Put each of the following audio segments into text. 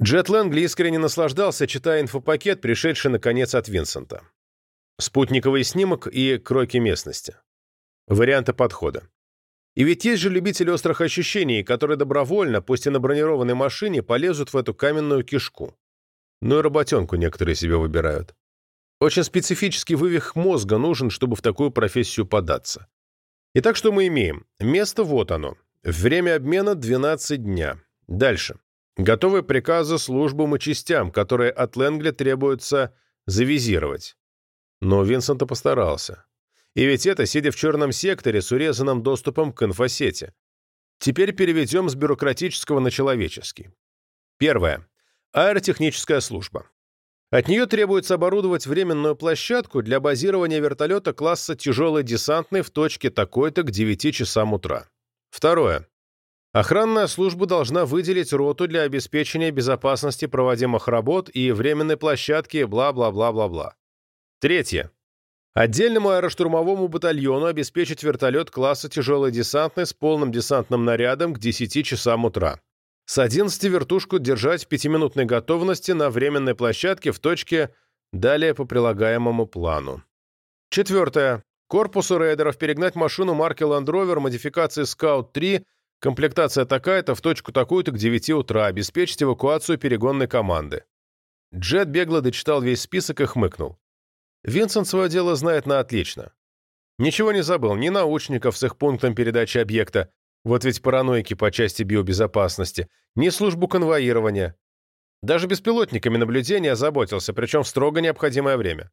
Джет Лэнгли искренне наслаждался, читая инфопакет, пришедший, наконец, от Винсента. Спутниковый снимок и кроки местности. Варианты подхода. И ведь есть же любители острых ощущений, которые добровольно, пусть и на бронированной машине, полезут в эту каменную кишку. Ну и работенку некоторые себе выбирают. Очень специфический вывих мозга нужен, чтобы в такую профессию податься. Итак, что мы имеем? Место вот оно. Время обмена 12 дня. Дальше. Готовы приказы службам и частям, которые от Лэнгли требуется завизировать. Но Винсент постарался. И ведь это, сидя в черном секторе с урезанным доступом к инфосети. Теперь переведем с бюрократического на человеческий. Первое. Аэротехническая служба. От нее требуется оборудовать временную площадку для базирования вертолета класса тяжелый десантный в точке такой-то к 9 часам утра. Второе. Охранная служба должна выделить роту для обеспечения безопасности проводимых работ и временной площадки бла-бла-бла-бла-бла. Третье. Отдельному аэроштурмовому батальону обеспечить вертолет класса тяжелый десантный с полным десантным нарядом к 10 часам утра. С 11 вертушку держать в пятиминутной готовности на временной площадке в точке далее по прилагаемому плану. Четвертое. Корпусу рейдеров перегнать машину марки Land Rover модификации Scout 3 Комплектация такая-то в точку такую-то к 9 утра. Обеспечить эвакуацию перегонной команды. Джет бегло дочитал весь список и хмыкнул. Винсент свое дело знает на отлично. Ничего не забыл, ни научников с их пунктом передачи объекта, вот ведь параноики по части биобезопасности, ни службу конвоирования. Даже беспилотниками наблюдения озаботился, причем в строго необходимое время.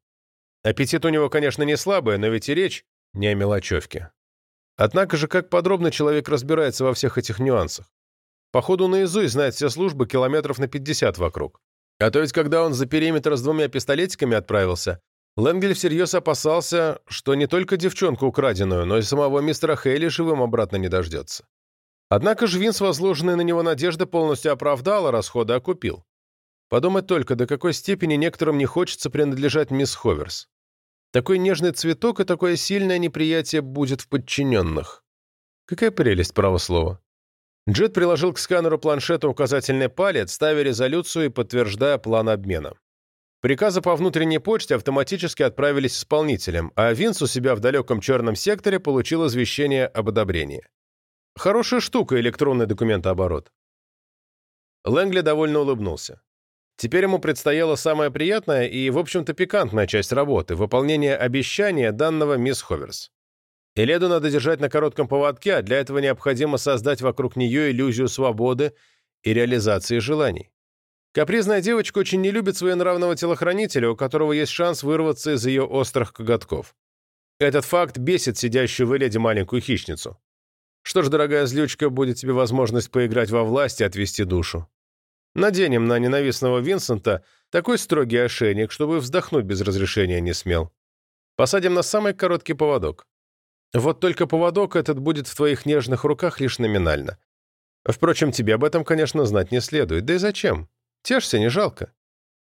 Аппетит у него, конечно, не слабый, но ведь и речь не о мелочевке. Однако же, как подробно человек разбирается во всех этих нюансах. Походу, наизусть знает все службы километров на 50 вокруг. А то ведь, когда он за периметр с двумя пистолетиками отправился, Ленгель всерьез опасался, что не только девчонку украденную, но и самого мистера Хейли живым обратно не дождется. Однако же Винс возложенные на него надежды полностью оправдал, а расходы окупил. Подумать только, до какой степени некоторым не хочется принадлежать мисс Ховерс. Такой нежный цветок и такое сильное неприятие будет в подчиненных. Какая прелесть, право слова. Джет приложил к сканеру планшета указательный палец, ставя резолюцию и подтверждая план обмена. Приказы по внутренней почте автоматически отправились исполнителям, а Винс у себя в далеком черном секторе получил извещение об одобрении. Хорошая штука электронный документооборот. Лэнгли довольно улыбнулся. Теперь ему предстояла самая приятная и, в общем-то, пикантная часть работы – выполнение обещания данного мисс Ховерс. Эледу надо держать на коротком поводке, а для этого необходимо создать вокруг нее иллюзию свободы и реализации желаний. Капризная девочка очень не любит своенравного телохранителя, у которого есть шанс вырваться из ее острых коготков. Этот факт бесит сидящую в Эледе маленькую хищницу. Что ж, дорогая злючка, будет тебе возможность поиграть во власть и отвести душу. Наденем на ненавистного Винсента такой строгий ошейник, чтобы вздохнуть без разрешения не смел. Посадим на самый короткий поводок. Вот только поводок этот будет в твоих нежных руках лишь номинально. Впрочем, тебе об этом, конечно, знать не следует. Да и зачем? Тешься, не жалко.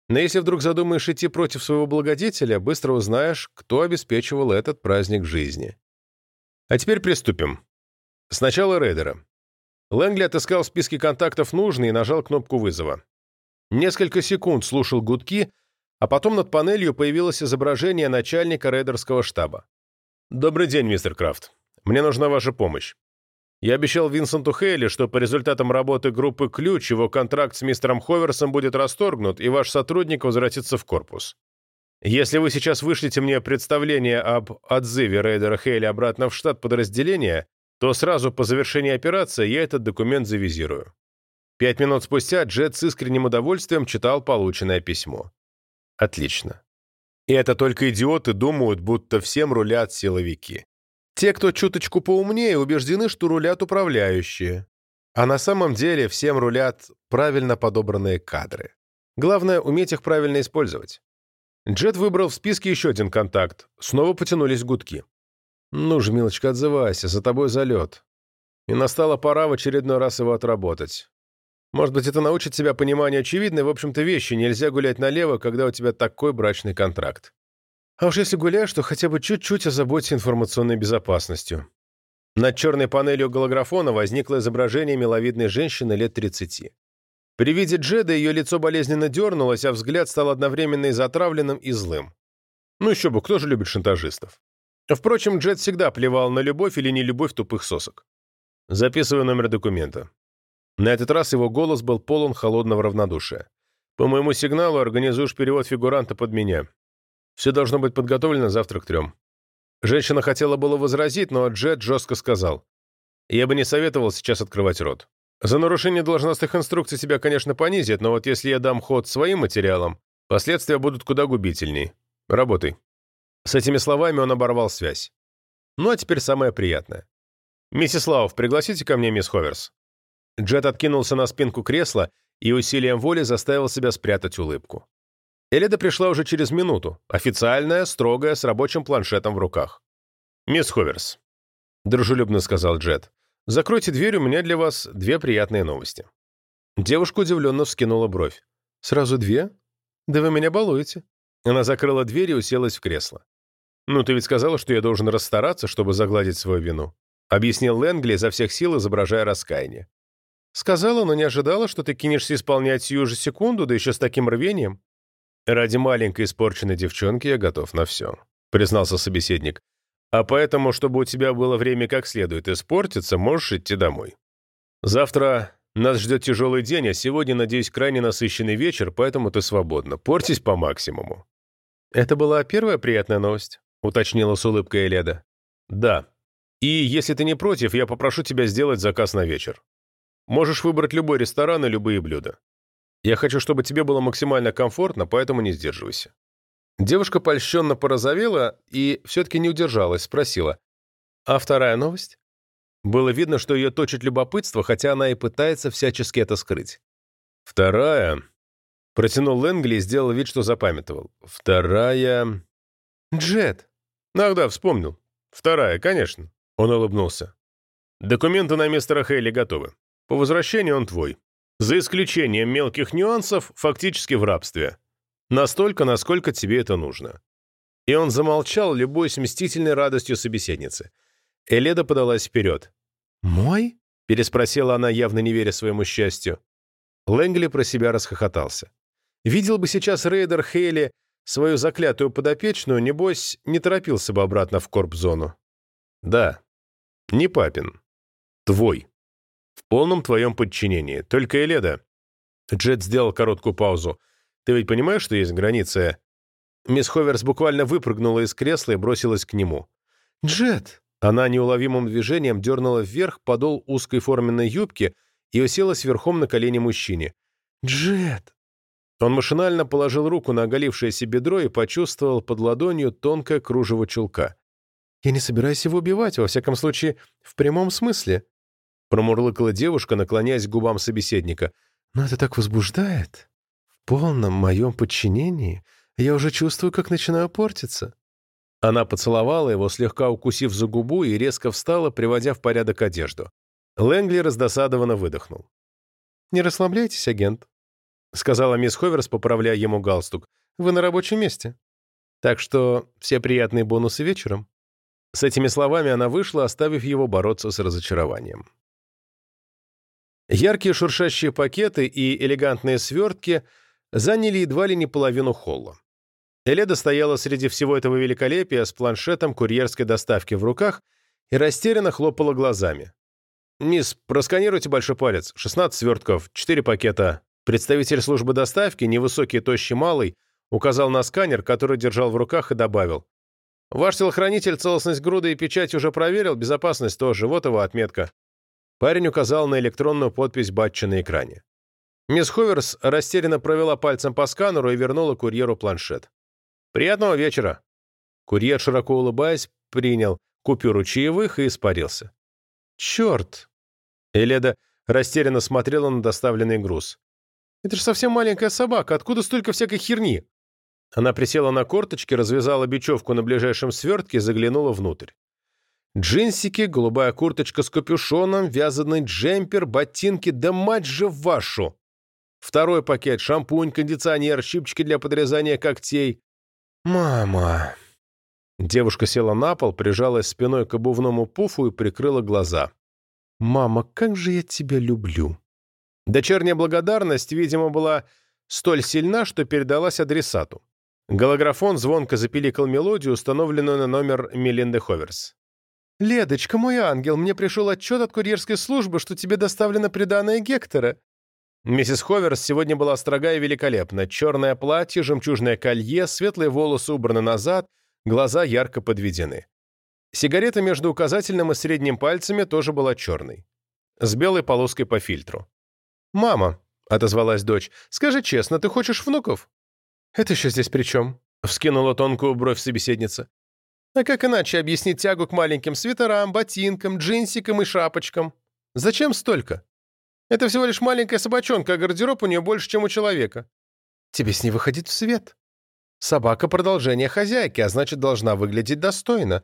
Но если вдруг задумаешь идти против своего благодетеля, быстро узнаешь, кто обеспечивал этот праздник жизни. А теперь приступим. Сначала рейдера. Лэнгли отыскал в списке контактов нужный и нажал кнопку вызова. Несколько секунд слушал гудки, а потом над панелью появилось изображение начальника рейдерского штаба. «Добрый день, мистер Крафт. Мне нужна ваша помощь. Я обещал Винсенту Хейли, что по результатам работы группы «Ключ» его контракт с мистером Ховерсом будет расторгнут, и ваш сотрудник возвратится в корпус. Если вы сейчас вышлете мне представление об отзыве рейдера Хейли обратно в штат подразделения, то сразу по завершении операции я этот документ завизирую. Пять минут спустя Джет с искренним удовольствием читал полученное письмо. Отлично. И это только идиоты думают, будто всем рулят силовики. Те, кто чуточку поумнее, убеждены, что рулят управляющие. А на самом деле всем рулят правильно подобранные кадры. Главное — уметь их правильно использовать. Джет выбрал в списке еще один контакт. Снова потянулись гудки. «Ну же, милочка, отзывайся, за тобой залет». И настала пора в очередной раз его отработать. Может быть, это научит тебя пониманию очевидной, в общем-то, вещи. Нельзя гулять налево, когда у тебя такой брачный контракт. А уж если гуляешь, то хотя бы чуть-чуть озаботься информационной безопасностью. Над черной панелью голографона возникло изображение миловидной женщины лет 30. При виде Джеда ее лицо болезненно дернулось, а взгляд стал одновременно и затравленным, и злым. Ну еще бы, кто же любит шантажистов? Впрочем, Джед всегда плевал на любовь или нелюбовь тупых сосок. Записываю номер документа. На этот раз его голос был полон холодного равнодушия. По моему сигналу организуешь перевод фигуранта под меня. Все должно быть подготовлено завтра к трем. Женщина хотела было возразить, но Джет жестко сказал. Я бы не советовал сейчас открывать рот. За нарушение должностных инструкций тебя, конечно, понизят, но вот если я дам ход своим материалам, последствия будут куда губительней. Работай». С этими словами он оборвал связь. Ну а теперь самое приятное. «Миссис Лауф, пригласите ко мне мисс Ховерс». Джет откинулся на спинку кресла и усилием воли заставил себя спрятать улыбку. Элида пришла уже через минуту, официальная, строгая, с рабочим планшетом в руках. «Мисс Ховерс», — дружелюбно сказал Джет, — «закройте дверь, у меня для вас две приятные новости». Девушка удивленно вскинула бровь. «Сразу две? Да вы меня балуете». Она закрыла дверь и уселась в кресло. «Ну, ты ведь сказала, что я должен расстараться, чтобы загладить свою вину», объяснил Лэнгли изо всех сил, изображая раскаяние. «Сказала, но не ожидала, что ты кинешься исполнять сию же секунду, да еще с таким рвением». «Ради маленькой испорченной девчонки я готов на все», признался собеседник. «А поэтому, чтобы у тебя было время как следует испортиться, можешь идти домой. Завтра нас ждет тяжелый день, а сегодня, надеюсь, крайне насыщенный вечер, поэтому ты свободна. Портись по максимуму». «Это была первая приятная новость?» — уточнила с улыбкой Эледа. «Да. И если ты не против, я попрошу тебя сделать заказ на вечер. Можешь выбрать любой ресторан и любые блюда. Я хочу, чтобы тебе было максимально комфортно, поэтому не сдерживайся». Девушка польщенно порозовела и все-таки не удержалась, спросила. «А вторая новость?» Было видно, что ее точит любопытство, хотя она и пытается всячески это скрыть. «Вторая...» Протянул Лэнгли и сделал вид, что запамятовал. Вторая... Джет. Ах да, вспомнил. Вторая, конечно. Он улыбнулся. Документы на мистера Хейли готовы. По возвращении он твой. За исключением мелких нюансов, фактически в рабстве. Настолько, насколько тебе это нужно. И он замолчал, любой мстительной радостью собеседницы. Эледа подалась вперед. «Мой?» — переспросила она, явно не веря своему счастью. Лэнгли про себя расхохотался. Видел бы сейчас рейдер Хейли свою заклятую подопечную, небось, не торопился бы обратно в корп-зону. Да, не папин. Твой. В полном твоем подчинении. Только Эледа. Джет сделал короткую паузу. Ты ведь понимаешь, что есть границы? Мисс Ховерс буквально выпрыгнула из кресла и бросилась к нему. «Джет!» Она неуловимым движением дернула вверх подол узкой форменной юбки и уселась верхом на колени мужчине. «Джет!» Он машинально положил руку на оголившееся бедро и почувствовал под ладонью тонкое кружево чулка. «Я не собираюсь его убивать, во всяком случае, в прямом смысле», промурлыкала девушка, наклоняясь к губам собеседника. «Но это так возбуждает. В полном моем подчинении я уже чувствую, как начинаю портиться». Она поцеловала его, слегка укусив за губу, и резко встала, приводя в порядок одежду. Лэнгли раздосадованно выдохнул. «Не расслабляйтесь, агент», — сказала мисс Ховерс, поправляя ему галстук. «Вы на рабочем месте. Так что все приятные бонусы вечером». С этими словами она вышла, оставив его бороться с разочарованием. Яркие шуршащие пакеты и элегантные свертки заняли едва ли не половину холла. Эледа стояла среди всего этого великолепия с планшетом курьерской доставки в руках и растерянно хлопала глазами. «Мисс, просканируйте большой палец. 16 свертков, 4 пакета, Представитель службы доставки, невысокий, тощий, малый, указал на сканер, который держал в руках, и добавил. «Ваш телохранитель целостность груды и печать уже проверил, безопасность тоже, вот его отметка». Парень указал на электронную подпись батча на экране. Мисс Ховерс растерянно провела пальцем по сканеру и вернула курьеру планшет. «Приятного вечера!» Курьер, широко улыбаясь, принял купюру чаевых и испарился. «Черт!» Эледа растерянно смотрела на доставленный груз. Это же совсем маленькая собака, откуда столько всякой херни?» Она присела на корточки, развязала бечевку на ближайшем свертке и заглянула внутрь. Джинсики, голубая курточка с капюшоном, вязаный джемпер, ботинки, да мать же вашу! Второй пакет, шампунь, кондиционер, щипчики для подрезания когтей. «Мама!» Девушка села на пол, прижалась спиной к обувному пуфу и прикрыла глаза. «Мама, как же я тебя люблю!» Дочерняя благодарность, видимо, была столь сильна, что передалась адресату. Голографон звонко запиликал мелодию, установленную на номер Мелинды Ховерс. «Ледочка, мой ангел, мне пришел отчет от курьерской службы, что тебе доставлено приданное Гектора». Миссис Ховерс сегодня была строга и великолепна. Черное платье, жемчужное колье, светлые волосы убраны назад, глаза ярко подведены. Сигарета между указательным и средним пальцами тоже была черной. С белой полоской по фильтру. «Мама», — отозвалась дочь, — «скажи честно, ты хочешь внуков?» «Это еще здесь при чем?» — вскинула тонкую бровь собеседница. А как иначе объяснить тягу к маленьким свитерам, ботинкам, джинсикам и шапочкам? Зачем столько? Это всего лишь маленькая собачонка, а гардероб у нее больше, чем у человека. Тебе с ней выходить в свет. Собака — продолжение хозяйки, а значит, должна выглядеть достойно.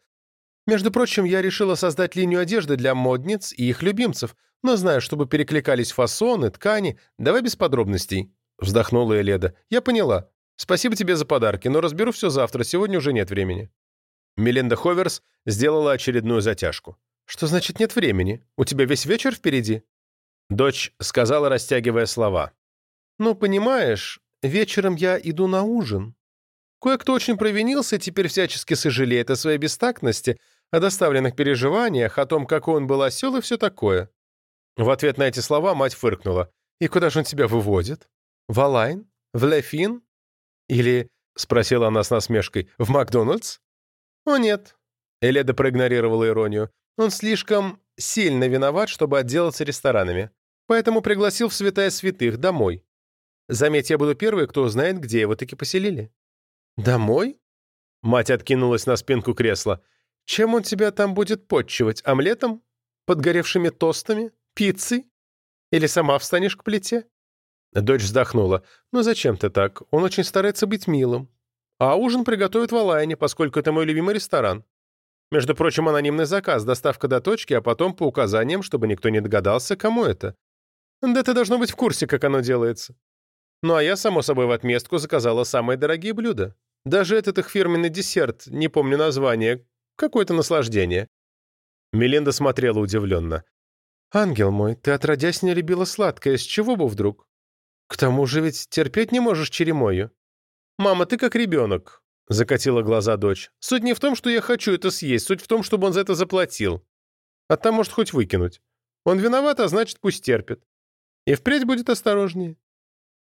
Между прочим, я решила создать линию одежды для модниц и их любимцев, но знаю, чтобы перекликались фасоны, ткани. Давай без подробностей. Вздохнула Эледа. Я поняла. Спасибо тебе за подарки, но разберу все завтра, сегодня уже нет времени. Меленда Ховерс сделала очередную затяжку. «Что значит нет времени? У тебя весь вечер впереди?» Дочь сказала, растягивая слова. «Ну, понимаешь, вечером я иду на ужин. Кое-кто очень провинился и теперь всячески сожалеет о своей бестактности, о доставленных переживаниях, о том, какой он был осел и все такое». В ответ на эти слова мать фыркнула. «И куда же он тебя выводит? В Алайн? В Лефин? Или, — спросила она с насмешкой, — в Макдональдс?» «О, нет». Эледа проигнорировала иронию. «Он слишком сильно виноват, чтобы отделаться ресторанами. Поэтому пригласил в святая святых домой. Заметь, я буду первой, кто узнает, где его таки поселили». «Домой?» Мать откинулась на спинку кресла. «Чем он тебя там будет подчивать? Омлетом? Подгоревшими тостами? Пиццей? Или сама встанешь к плите?» Дочь вздохнула. «Ну зачем ты так? Он очень старается быть милым. А ужин приготовят в Алайне, поскольку это мой любимый ресторан. Между прочим, анонимный заказ, доставка до точки, а потом по указаниям, чтобы никто не догадался, кому это. Да ты должно быть в курсе, как оно делается. Ну а я, само собой, в отместку заказала самые дорогие блюда. Даже этот их фирменный десерт, не помню название, какое-то наслаждение. Мелинда смотрела удивленно. «Ангел мой, ты отродясь не любила сладкое, с чего бы вдруг? К тому же ведь терпеть не можешь черемою». «Мама, ты как ребенок», — закатила глаза дочь. «Суть не в том, что я хочу это съесть, суть в том, чтобы он за это заплатил. А там может хоть выкинуть. Он виноват, а значит, пусть терпит. И впредь будет осторожнее».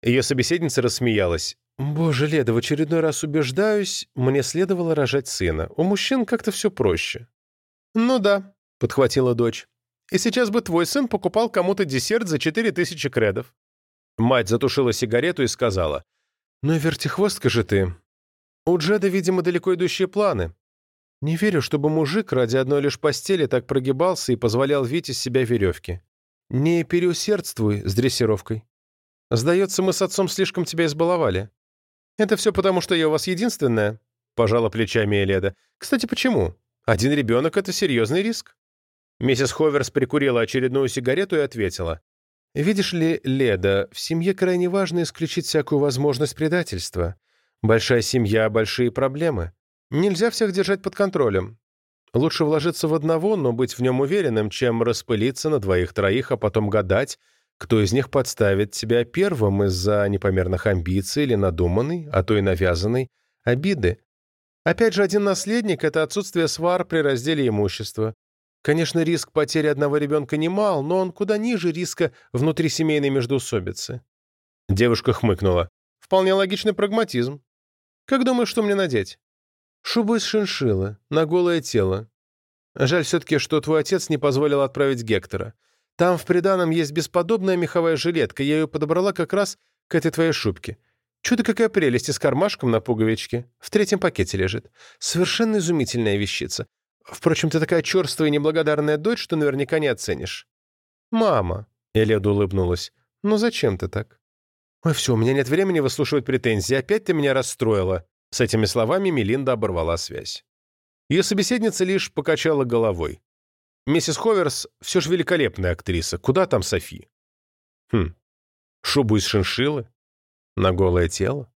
Ее собеседница рассмеялась. «Боже, Леда, в очередной раз убеждаюсь, мне следовало рожать сына. У мужчин как-то все проще». «Ну да», — подхватила дочь. «И сейчас бы твой сын покупал кому-то десерт за четыре тысячи кредов». Мать затушила сигарету и сказала. «Ну и вертихвостка же ты. У Джеда, видимо, далеко идущие планы. Не верю, чтобы мужик ради одной лишь постели так прогибался и позволял вить из себя веревки. Не переусердствуй с дрессировкой. Сдается, мы с отцом слишком тебя избаловали. Это все потому, что я у вас единственная?» Пожала плечами Эледа. «Кстати, почему? Один ребенок — это серьезный риск». Миссис Ховерс прикурила очередную сигарету и ответила. Видишь ли, Леда, в семье крайне важно исключить всякую возможность предательства. Большая семья — большие проблемы. Нельзя всех держать под контролем. Лучше вложиться в одного, но быть в нем уверенным, чем распылиться на двоих-троих, а потом гадать, кто из них подставит тебя первым из-за непомерных амбиций или надуманной, а то и навязанной, обиды. Опять же, один наследник — это отсутствие свар при разделе имущества. Конечно, риск потери одного ребенка немал, но он куда ниже риска внутрисемейной междоусобицы. Девушка хмыкнула. Вполне логичный прагматизм. Как думаешь, что мне надеть? Шубу из шиншиллы, на голое тело. Жаль все-таки, что твой отец не позволил отправить Гектора. Там в приданом есть бесподобная меховая жилетка, я ее подобрала как раз к этой твоей шубке. Чудо какая прелесть, и с кармашком на пуговичке. В третьем пакете лежит. Совершенно изумительная вещица. Впрочем, ты такая черствая и неблагодарная дочь, что наверняка не оценишь». «Мама», — Эледа улыбнулась, — «ну зачем ты так?» «Ой, все, у меня нет времени выслушивать претензии, опять ты меня расстроила». С этими словами Мелинда оборвала связь. Ее собеседница лишь покачала головой. «Миссис Ховерс все же великолепная актриса. Куда там Софи?» «Хм, шубу из шиншиллы? На голое тело?»